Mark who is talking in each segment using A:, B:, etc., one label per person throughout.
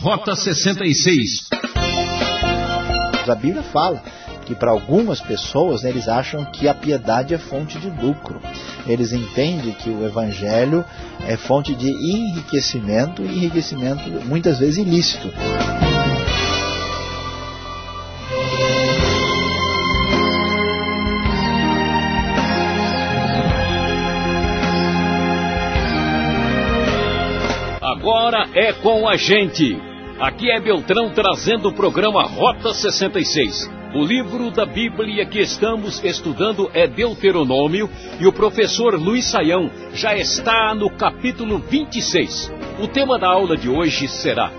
A: Rota 66.
B: A Bíblia fala que para algumas pessoas né, eles acham que a piedade é fonte de lucro. Eles entendem que o evangelho é fonte de enriquecimento e enriquecimento muitas vezes ilícito.
A: Agora é com a gente. Aqui é Beltrão trazendo o programa Rota 66. O livro da Bíblia que estamos estudando é Deuteronômio e o professor Luiz Saião já está no capítulo 26. O tema da aula de hoje será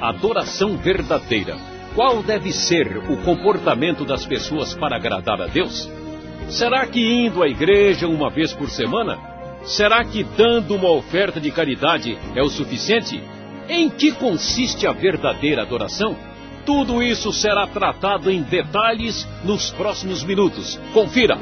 A: Adoração Verdadeira. Qual deve ser o comportamento das pessoas para agradar a Deus? Será que indo à igreja uma vez por semana? Será que dando uma oferta de caridade é o suficiente? Em que consiste a verdadeira adoração? Tudo isso será tratado em detalhes nos próximos minutos. Confira!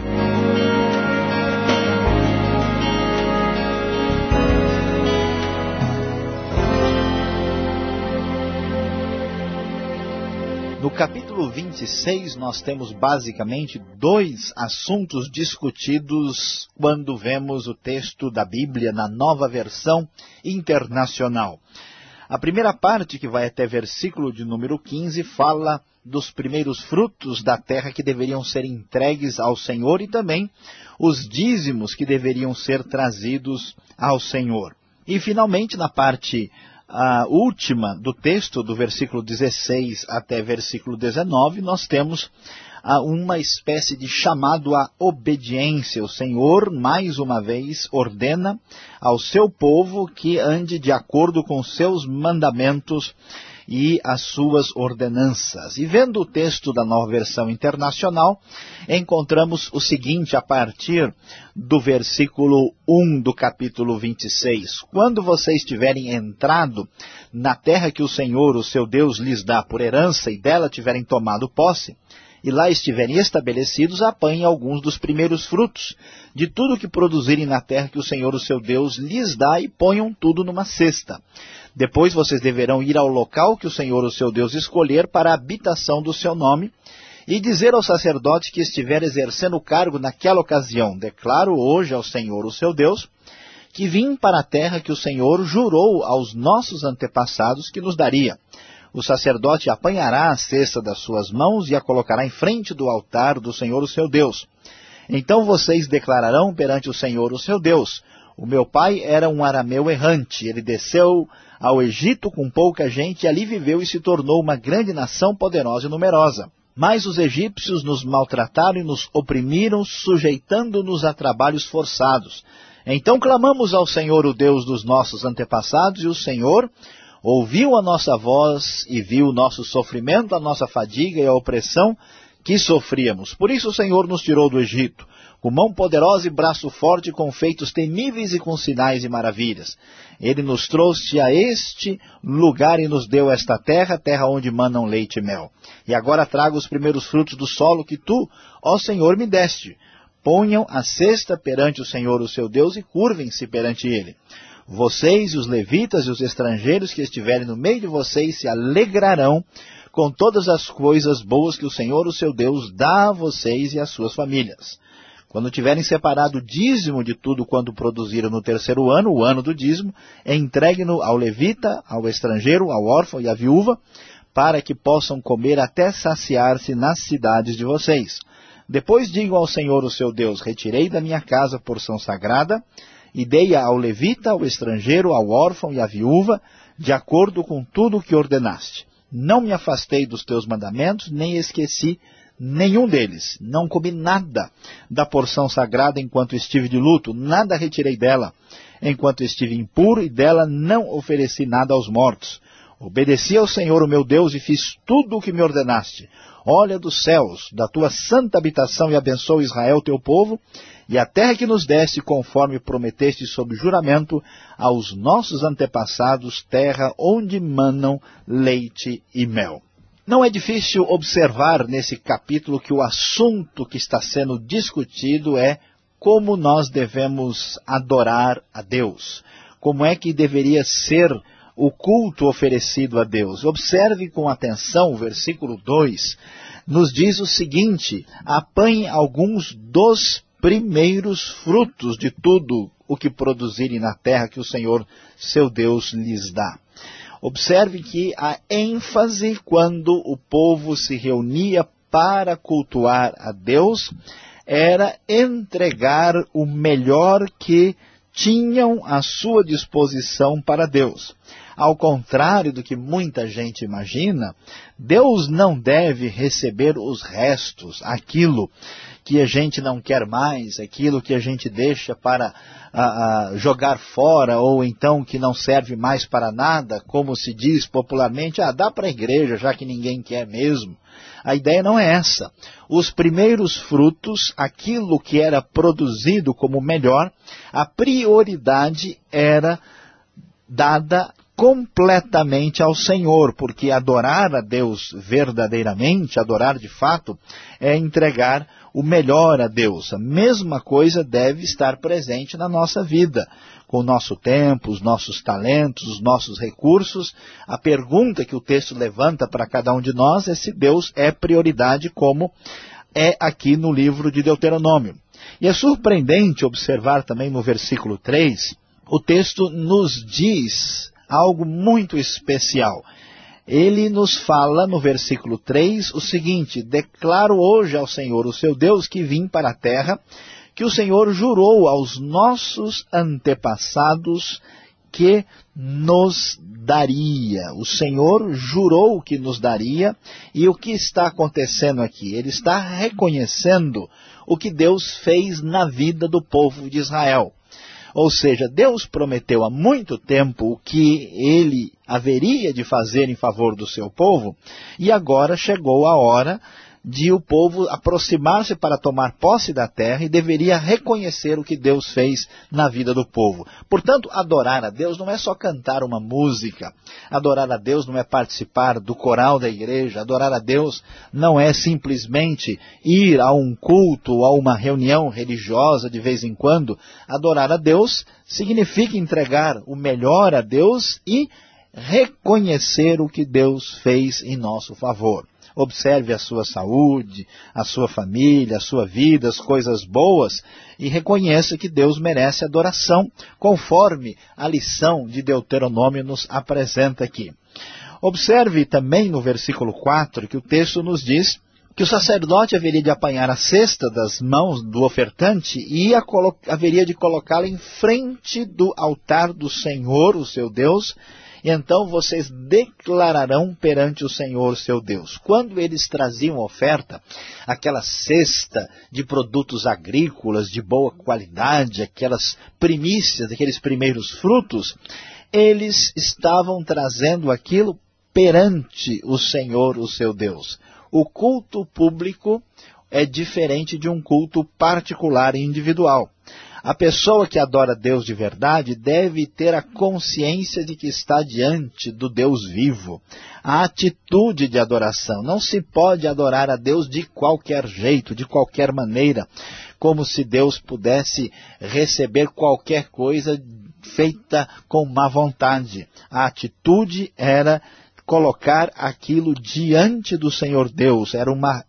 B: No capítulo 26, nós temos basicamente dois assuntos discutidos quando vemos o texto da Bíblia na nova versão internacional. A primeira parte, que vai até versículo de número 15, fala dos primeiros frutos da terra que deveriam ser entregues ao Senhor e também os dízimos que deveriam ser trazidos ao Senhor. E finalmente, na parte a última do texto, do versículo 16 até versículo 19, nós temos uma espécie de chamado à obediência. O Senhor, mais uma vez, ordena ao seu povo que ande de acordo com seus mandamentos e as suas ordenanças. E vendo o texto da nova versão internacional, encontramos o seguinte a partir do versículo 1 do capítulo 26. Quando vocês tiverem entrado na terra que o Senhor, o seu Deus, lhes dá por herança e dela tiverem tomado posse, e lá estiverem estabelecidos, apanhem alguns dos primeiros frutos de tudo que produzirem na terra que o Senhor, o seu Deus, lhes dá e ponham tudo numa cesta. Depois vocês deverão ir ao local que o Senhor, o seu Deus, escolher para a habitação do seu nome e dizer ao sacerdote que estiver exercendo o cargo naquela ocasião, declaro hoje ao Senhor, o seu Deus, que vim para a terra que o Senhor jurou aos nossos antepassados que nos daria o sacerdote apanhará a cesta das suas mãos e a colocará em frente do altar do Senhor, o seu Deus. Então vocês declararão perante o Senhor, o seu Deus, o meu pai era um arameu errante, ele desceu ao Egito com pouca gente e ali viveu e se tornou uma grande nação poderosa e numerosa. Mas os egípcios nos maltrataram e nos oprimiram, sujeitando-nos a trabalhos forçados. Então clamamos ao Senhor, o Deus dos nossos antepassados, e o Senhor ouviu a nossa voz e viu o nosso sofrimento, a nossa fadiga e a opressão que sofríamos. Por isso o Senhor nos tirou do Egito, com mão poderosa e braço forte, com feitos temíveis e com sinais e maravilhas. Ele nos trouxe a este lugar e nos deu esta terra, terra onde manam leite e mel. E agora trago os primeiros frutos do solo que tu, ó Senhor, me deste. Ponham a cesta perante o Senhor, o seu Deus, e curvem-se perante ele. Vocês, os levitas e os estrangeiros que estiverem no meio de vocês se alegrarão com todas as coisas boas que o Senhor, o seu Deus, dá a vocês e às suas famílias. Quando tiverem separado o dízimo de tudo quanto produziram no terceiro ano, o ano do dízimo, entregue-no ao levita, ao estrangeiro, ao órfão e à viúva, para que possam comer até saciar-se nas cidades de vocês. Depois digam ao Senhor, o seu Deus, retirei da minha casa porção sagrada, e dei-a ao levita, ao estrangeiro, ao órfão e à viúva, de acordo com tudo o que ordenaste. Não me afastei dos teus mandamentos, nem esqueci nenhum deles. Não comi nada da porção sagrada enquanto estive de luto, nada retirei dela enquanto estive impuro, e dela não ofereci nada aos mortos. Obedeci ao Senhor o meu Deus e fiz tudo o que me ordenaste. Olha dos céus, da tua santa habitação e abençoa Israel, teu povo, e a terra que nos deste, conforme prometeste sob juramento aos nossos antepassados, terra onde manam leite e mel. Não é difícil observar nesse capítulo que o assunto que está sendo discutido é como nós devemos adorar a Deus. Como é que deveria ser o culto oferecido a Deus. Observe com atenção o versículo 2, nos diz o seguinte, apanhe alguns dos primeiros frutos de tudo o que produzirem na terra que o Senhor, seu Deus, lhes dá. Observe que a ênfase quando o povo se reunia para cultuar a Deus era entregar o melhor que tinham à sua disposição para Deus. Ao contrário do que muita gente imagina, Deus não deve receber os restos, aquilo que a gente não quer mais, aquilo que a gente deixa para a, a jogar fora, ou então que não serve mais para nada, como se diz popularmente, ah, dá para a igreja, já que ninguém quer mesmo. A ideia não é essa. Os primeiros frutos, aquilo que era produzido como melhor, a prioridade era dada completamente ao Senhor, porque adorar a Deus verdadeiramente, adorar de fato, é entregar o melhor a Deus. A mesma coisa deve estar presente na nossa vida, com o nosso tempo, os nossos talentos, os nossos recursos. A pergunta que o texto levanta para cada um de nós é se Deus é prioridade, como é aqui no livro de Deuteronômio. E é surpreendente observar também no versículo 3, o texto nos diz algo muito especial ele nos fala no versículo 3 o seguinte, Declaro hoje ao Senhor, o seu Deus, que vim para a terra, que o Senhor jurou aos nossos antepassados que nos daria. O Senhor jurou que nos daria, e o que está acontecendo aqui? Ele está reconhecendo o que Deus fez na vida do povo de Israel. Ou seja, Deus prometeu há muito tempo o que ele haveria de fazer em favor do seu povo, e agora chegou a hora de o povo aproximar-se para tomar posse da terra e deveria reconhecer o que Deus fez na vida do povo. Portanto, adorar a Deus não é só cantar uma música. Adorar a Deus não é participar do coral da igreja. Adorar a Deus não é simplesmente ir a um culto, a uma reunião religiosa de vez em quando. Adorar a Deus significa entregar o melhor a Deus e reconhecer o que Deus fez em nosso favor observe a sua saúde, a sua família, a sua vida, as coisas boas e reconheça que Deus merece adoração, conforme a lição de Deuteronômio nos apresenta aqui. Observe também no versículo 4 que o texto nos diz que o sacerdote haveria de apanhar a cesta das mãos do ofertante e haveria de colocá-la em frente do altar do Senhor, o seu Deus, então vocês declararão perante o Senhor seu Deus. Quando eles traziam oferta, aquela cesta de produtos agrícolas de boa qualidade, aquelas primícias, aqueles primeiros frutos, eles estavam trazendo aquilo perante o Senhor, o seu Deus. O culto público é diferente de um culto particular e individual. A pessoa que adora Deus de verdade deve ter a consciência de que está diante do Deus vivo. A atitude de adoração. Não se pode adorar a Deus de qualquer jeito, de qualquer maneira, como se Deus pudesse receber qualquer coisa feita com má vontade. A atitude era colocar aquilo diante do Senhor Deus. Era uma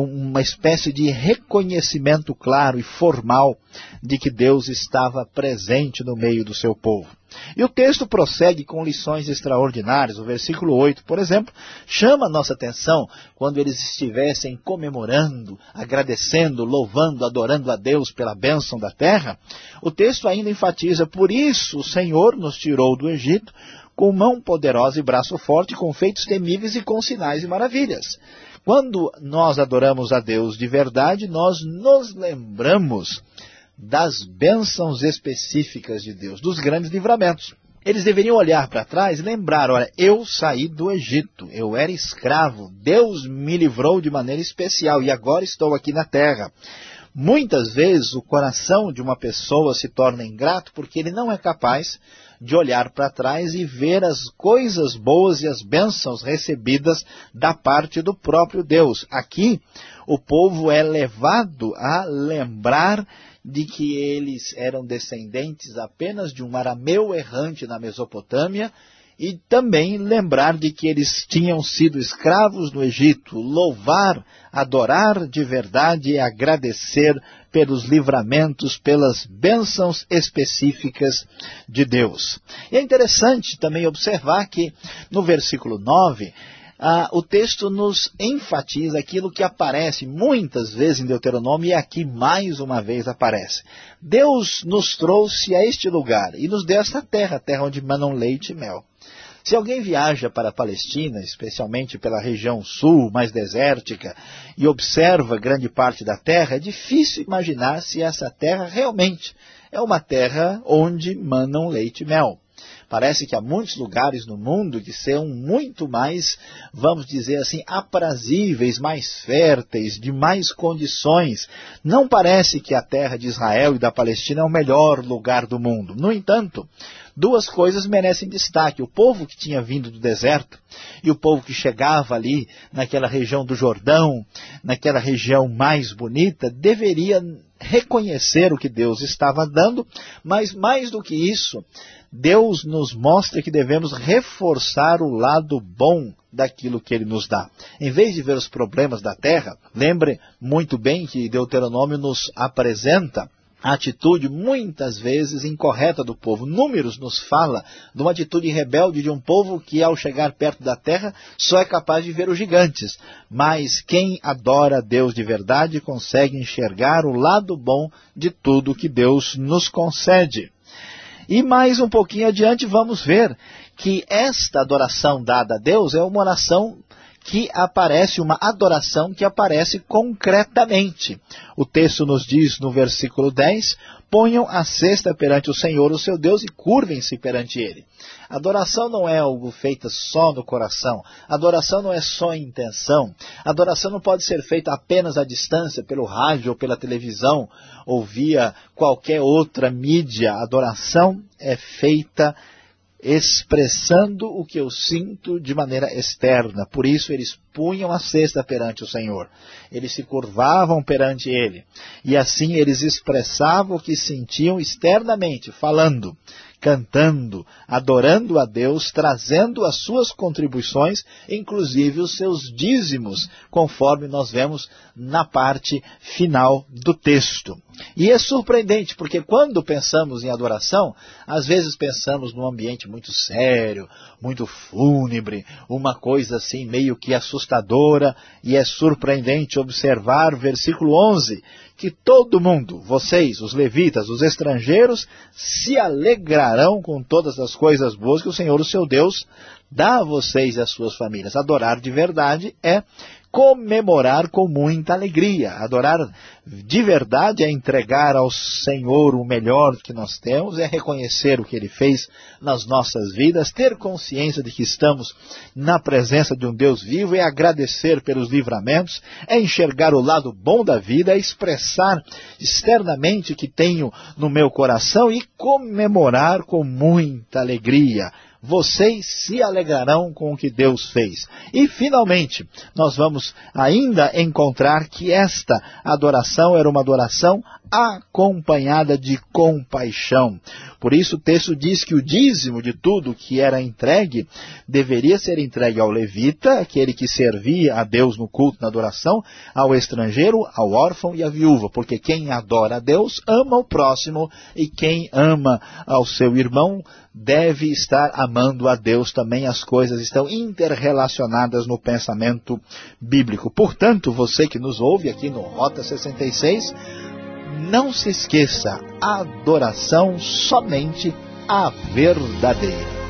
B: uma espécie de reconhecimento claro e formal de que Deus estava presente no meio do seu povo. E o texto prossegue com lições extraordinárias. O versículo 8, por exemplo, chama a nossa atenção quando eles estivessem comemorando, agradecendo, louvando, adorando a Deus pela bênção da terra. O texto ainda enfatiza, por isso o Senhor nos tirou do Egito com mão poderosa e braço forte, com feitos temíveis e com sinais e maravilhas. Quando nós adoramos a Deus de verdade, nós nos lembramos das bênçãos específicas de Deus, dos grandes livramentos. Eles deveriam olhar para trás e lembrar, olha, eu saí do Egito, eu era escravo, Deus me livrou de maneira especial e agora estou aqui na terra. Muitas vezes o coração de uma pessoa se torna ingrato porque ele não é capaz de olhar para trás e ver as coisas boas e as bênçãos recebidas da parte do próprio Deus. Aqui, o povo é levado a lembrar de que eles eram descendentes apenas de um arameu errante na Mesopotâmia e também lembrar de que eles tinham sido escravos no Egito, louvar, adorar de verdade e agradecer pelos livramentos, pelas bênçãos específicas de Deus. E é interessante também observar que no versículo 9, ah, o texto nos enfatiza aquilo que aparece muitas vezes em Deuteronômio e aqui mais uma vez aparece. Deus nos trouxe a este lugar e nos deu esta terra, terra onde manam leite e mel. Se alguém viaja para a Palestina, especialmente pela região sul, mais desértica, e observa grande parte da terra, é difícil imaginar se essa terra realmente é uma terra onde manam leite e mel. Parece que há muitos lugares no mundo que são muito mais, vamos dizer assim, aprazíveis, mais férteis, de mais condições. Não parece que a terra de Israel e da Palestina é o melhor lugar do mundo. No entanto, duas coisas merecem destaque. O povo que tinha vindo do deserto e o povo que chegava ali naquela região do Jordão, naquela região mais bonita, deveria reconhecer o que Deus estava dando, mas mais do que isso, Deus nos mostra que devemos reforçar o lado bom daquilo que Ele nos dá. Em vez de ver os problemas da terra, lembre muito bem que Deuteronômio nos apresenta a atitude muitas vezes incorreta do povo. Números nos fala de uma atitude rebelde de um povo que ao chegar perto da terra só é capaz de ver os gigantes. Mas quem adora Deus de verdade consegue enxergar o lado bom de tudo que Deus nos concede. E mais um pouquinho adiante vamos ver que esta adoração dada a Deus é uma oração que aparece, uma adoração que aparece concretamente. O texto nos diz no versículo 10, ponham a cesta perante o Senhor, o seu Deus, e curvem-se perante Ele. Adoração não é algo feito só no coração. Adoração não é só intenção. Adoração não pode ser feita apenas à distância, pelo rádio ou pela televisão, ou via qualquer outra mídia. Adoração é feita expressando o que eu sinto de maneira externa. Por isso eles punham a cesta perante o Senhor. Eles se curvavam perante Ele. E assim eles expressavam o que sentiam externamente, falando cantando, adorando a Deus, trazendo as suas contribuições, inclusive os seus dízimos, conforme nós vemos na parte final do texto. E é surpreendente, porque quando pensamos em adoração, às vezes pensamos num ambiente muito sério, muito fúnebre, uma coisa assim meio que assustadora, e é surpreendente observar versículo 11, que todo mundo, vocês, os levitas, os estrangeiros, se alegrarão com todas as coisas boas que o Senhor, o seu Deus, dá a vocês e às suas famílias. Adorar de verdade é comemorar com muita alegria. Adorar de verdade é entregar ao Senhor o melhor que nós temos, é reconhecer o que Ele fez nas nossas vidas, ter consciência de que estamos na presença de um Deus vivo, é agradecer pelos livramentos, é enxergar o lado bom da vida, é expressar externamente o que tenho no meu coração e comemorar com muita alegria vocês se alegrarão com o que Deus fez. E finalmente, nós vamos ainda encontrar que esta adoração era uma adoração acompanhada de compaixão. Por isso o texto diz que o dízimo de tudo que era entregue deveria ser entregue ao levita, aquele que servia a Deus no culto, na adoração, ao estrangeiro, ao órfão e à viúva, porque quem adora a Deus ama o próximo e quem ama ao seu irmão deve estar amando a Deus também. As coisas estão interrelacionadas no pensamento bíblico. Portanto, você que nos ouve aqui no Rota 66, não se esqueça, adoração somente a verdadeira.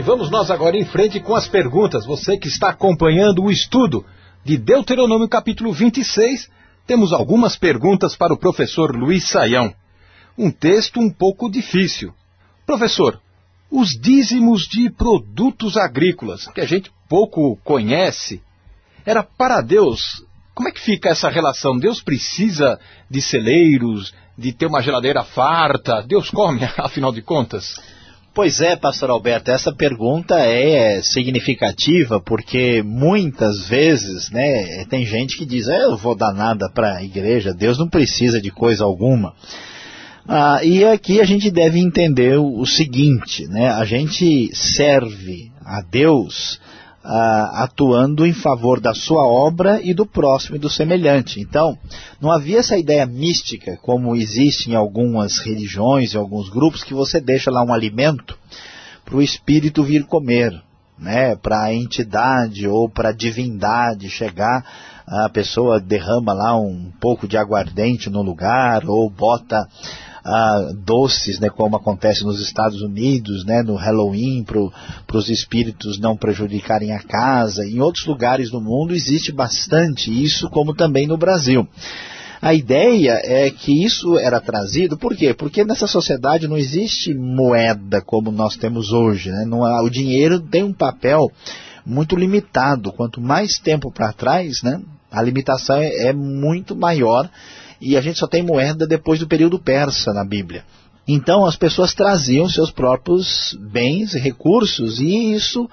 A: E vamos nós agora em frente com as perguntas. Você que está acompanhando o estudo de Deuteronômio capítulo 26, temos algumas perguntas para o professor Luiz Saião. Um texto um pouco difícil. Professor, os dízimos de produtos agrícolas, que a gente pouco conhece, era para Deus
C: Como é que fica essa relação? Deus precisa de celeiros, de ter uma geladeira farta? Deus come, afinal de contas?
B: Pois é, pastor Alberto, essa pergunta é significativa porque muitas vezes, né, tem gente que diz, é, eu vou dar nada para a igreja, Deus não precisa de coisa alguma. Ah, e aqui a gente deve entender o, o seguinte, né, a gente serve a Deus ah, atuando em favor da sua obra e do próximo e do semelhante. Então, não havia essa ideia mística, como existe em algumas religiões, em alguns grupos, que você deixa lá um alimento para o espírito vir comer, né, para a entidade ou para a divindade chegar, a pessoa derrama lá um pouco de aguardente no lugar, ou bota ah, doces, né, como acontece nos Estados Unidos, né, no Halloween, para os espíritos não prejudicarem a casa. Em outros lugares do mundo existe bastante isso, como também no Brasil. A ideia é que isso era trazido, por quê? Porque nessa sociedade não existe moeda como nós temos hoje. Né? Não, o dinheiro tem um papel muito limitado. Quanto mais tempo para trás, né, a limitação é, é muito maior e a gente só tem moeda depois do período persa na Bíblia. Então as pessoas traziam seus próprios bens e recursos e isso,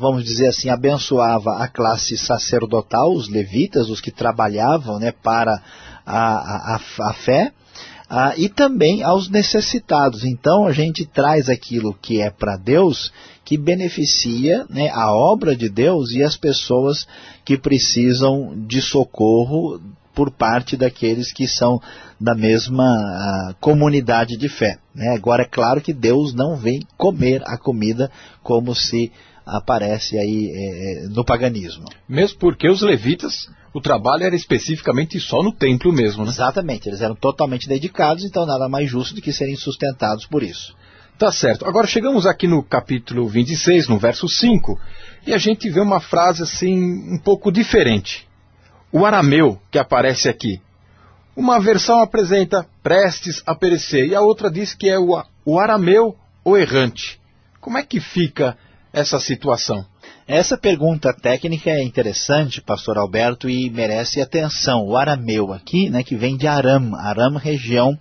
B: vamos dizer assim, abençoava a classe sacerdotal, os levitas, os que trabalhavam né, para a, a, a fé, ah, e também aos necessitados. Então a gente traz aquilo que é para Deus, que beneficia né, a obra de Deus e as pessoas que precisam de socorro por parte daqueles que são da mesma uh, comunidade de fé. Né? Agora, é claro que Deus não vem comer a comida como se aparece aí é, no paganismo.
C: Mesmo porque os levitas, o trabalho era especificamente só no templo mesmo, né?
B: Exatamente, eles eram totalmente dedicados, então nada mais justo do que serem sustentados por isso.
C: Tá certo. Agora chegamos aqui no capítulo 26, no verso 5, e a gente vê uma frase assim um pouco diferente o arameu que aparece aqui. Uma versão apresenta prestes a perecer e a outra diz que é o, o arameu ou errante. Como é que fica essa situação?
B: Essa pergunta técnica é interessante, pastor Alberto, e merece atenção. O arameu aqui, né, que vem de Aram, Aram região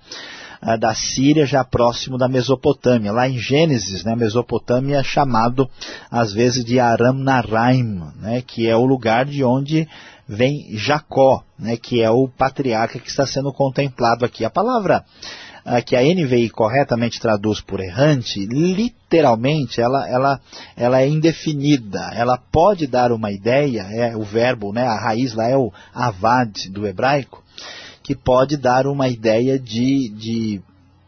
B: ah, da Síria, já próximo da Mesopotâmia. Lá em Gênesis, né, Mesopotâmia é chamado às vezes de Aram Naraim, né, que é o lugar de onde vem Jacó, né, que é o patriarca que está sendo contemplado aqui. A palavra uh, que a NVI corretamente traduz por errante, literalmente ela, ela, ela é indefinida. Ela pode dar uma ideia, é o verbo, né, a raiz lá é o avad do hebraico, que pode dar uma ideia de, de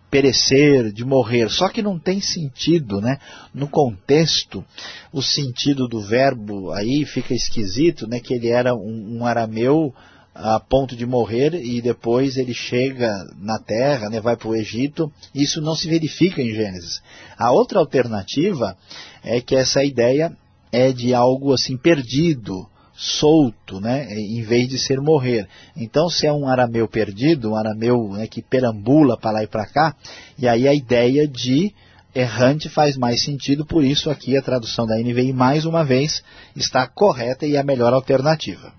B: perecer, de morrer. Só que não tem sentido, né? No contexto, o sentido do verbo aí fica esquisito, né? Que ele era um, um arameu a ponto de morrer e depois ele chega na terra, né, vai para o Egito, isso não se verifica em Gênesis. A outra alternativa é que essa ideia é de algo assim perdido, solto, né, em vez de ser morrer. Então, se é um arameu perdido, um arameu né, que perambula para lá e para cá, e aí a ideia de errante faz mais sentido, por isso aqui a tradução da NVI, mais uma vez, está correta e a melhor alternativa.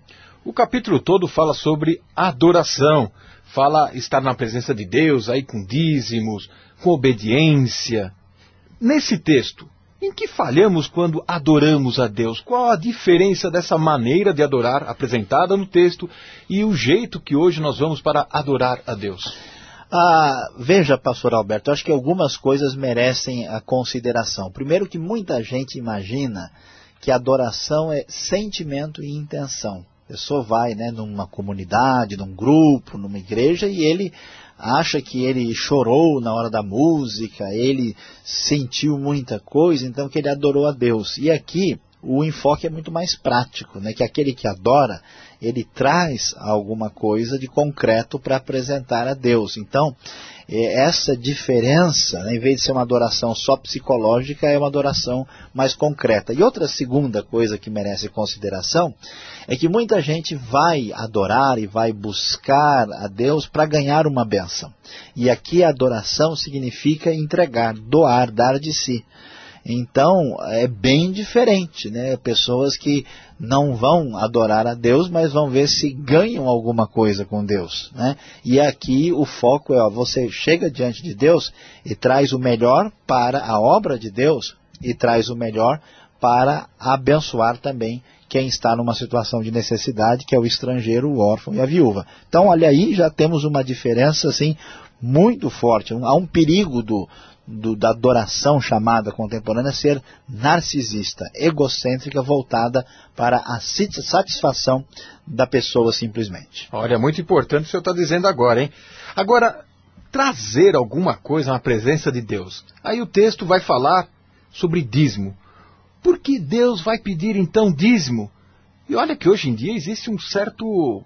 C: O capítulo todo fala sobre adoração, fala estar na presença de Deus, aí com dízimos, com obediência. Nesse texto, em que falhamos quando adoramos a Deus? Qual a diferença dessa maneira de adorar apresentada no texto e o jeito que hoje nós vamos para adorar a Deus?
B: Ah, veja, pastor Alberto, acho que algumas coisas merecem a consideração. Primeiro que muita gente imagina que adoração é sentimento e intenção. A pessoa vai né, numa comunidade, num grupo, numa igreja e ele acha que ele chorou na hora da música, ele sentiu muita coisa, então que ele adorou a Deus. E aqui o enfoque é muito mais prático, né? que aquele que adora, ele traz alguma coisa de concreto para apresentar a Deus. Então, é, essa diferença, né, em vez de ser uma adoração só psicológica, é uma adoração mais concreta. E outra segunda coisa que merece consideração é que muita gente vai adorar e vai buscar a Deus para ganhar uma benção. E aqui adoração significa entregar, doar, dar de si. Então, é bem diferente, né? Pessoas que não vão adorar a Deus, mas vão ver se ganham alguma coisa com Deus, né? E aqui o foco é, ó, você chega diante de Deus e traz o melhor para a obra de Deus e traz o melhor para abençoar também quem está numa situação de necessidade, que é o estrangeiro, o órfão e a viúva. Então, olha aí, já temos uma diferença assim muito forte. Há um perigo do, do, da adoração chamada contemporânea ser narcisista, egocêntrica, voltada para a satisfação da pessoa simplesmente.
C: Olha, muito importante o que o senhor está dizendo agora, hein? Agora, trazer alguma coisa na presença de Deus. Aí o texto vai falar sobre dízimo. Por que Deus vai pedir então dízimo? E olha que hoje em dia existe um certo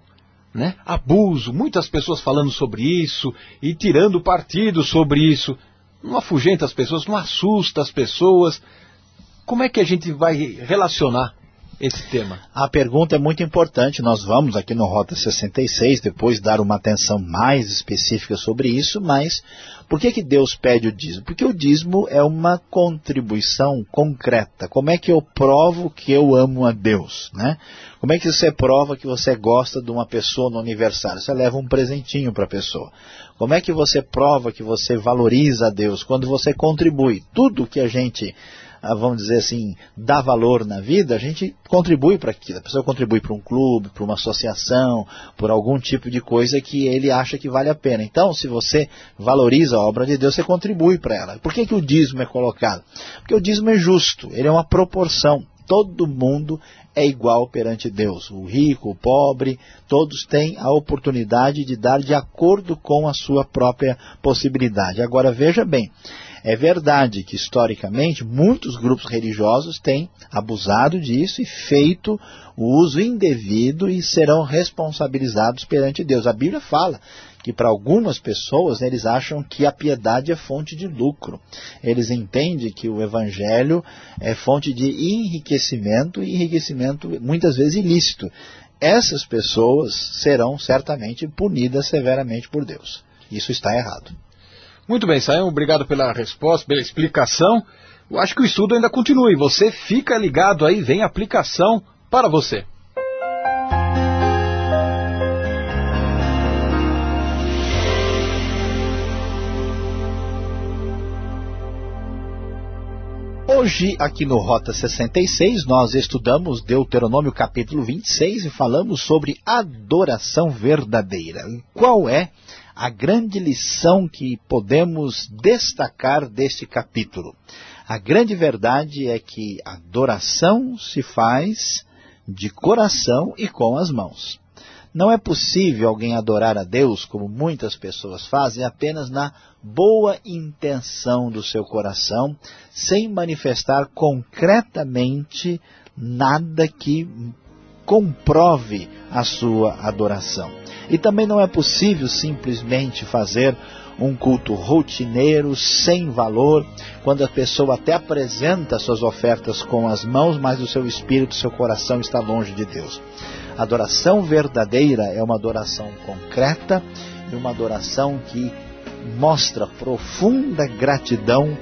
C: né, abuso, muitas pessoas falando sobre isso e tirando partido sobre isso. Não afugenta as pessoas, não assusta as pessoas. Como é que a gente vai relacionar esse tema?
B: A pergunta é muito importante. Nós vamos aqui no Rota 66 depois dar uma atenção mais específica sobre isso, mas por que, que Deus pede o dízimo? Porque o dízimo é uma contribuição concreta. Como é que eu provo que eu amo a Deus? Né? Como é que você prova que você gosta de uma pessoa no aniversário? Você leva um presentinho para a pessoa. Como é que você prova que você valoriza a Deus? Quando você contribui. Tudo que a gente vamos dizer assim, dá valor na vida, a gente contribui para aquilo. A pessoa contribui para um clube, para uma associação, por algum tipo de coisa que ele acha que vale a pena. Então, se você valoriza a obra de Deus, você contribui para ela. Por que, que o dízimo é colocado? Porque o dízimo é justo, ele é uma proporção. Todo mundo é igual perante Deus. O rico, o pobre, todos têm a oportunidade de dar de acordo com a sua própria possibilidade. Agora veja bem, é verdade que, historicamente, muitos grupos religiosos têm abusado disso e feito o uso indevido e serão responsabilizados perante Deus. A Bíblia fala que para algumas pessoas eles acham que a piedade é fonte de lucro. Eles entendem que o evangelho é fonte de enriquecimento e enriquecimento muitas vezes ilícito. Essas pessoas serão certamente punidas severamente por Deus. Isso está errado.
C: Muito bem, Sayão, obrigado pela resposta, pela explicação. Eu acho que o estudo ainda continua e você fica ligado aí, vem aplicação para você.
B: Hoje, aqui no Rota 66, nós estudamos Deuteronômio capítulo 26 e falamos sobre adoração verdadeira. Qual é a grande lição que podemos destacar deste capítulo. A grande verdade é que a adoração se faz de coração e com as mãos. Não é possível alguém adorar a Deus, como muitas pessoas fazem, apenas na boa intenção do seu coração, sem manifestar concretamente nada que comprove a sua adoração. E também não é possível simplesmente fazer um culto rotineiro, sem valor, quando a pessoa até apresenta suas ofertas com as mãos, mas o seu espírito, seu coração está longe de Deus. Adoração verdadeira é uma adoração concreta e uma adoração que mostra profunda gratidão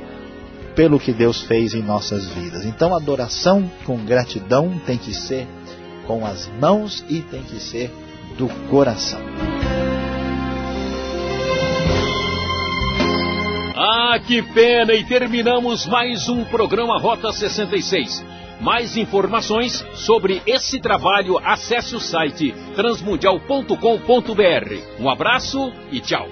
B: pelo que Deus fez em nossas vidas. Então, a adoração com gratidão tem que ser com as mãos e tem que ser do coração.
A: Ah, que pena! E terminamos mais um programa Rota 66. Mais informações sobre esse trabalho, acesse o site transmundial.com.br. Um abraço e tchau.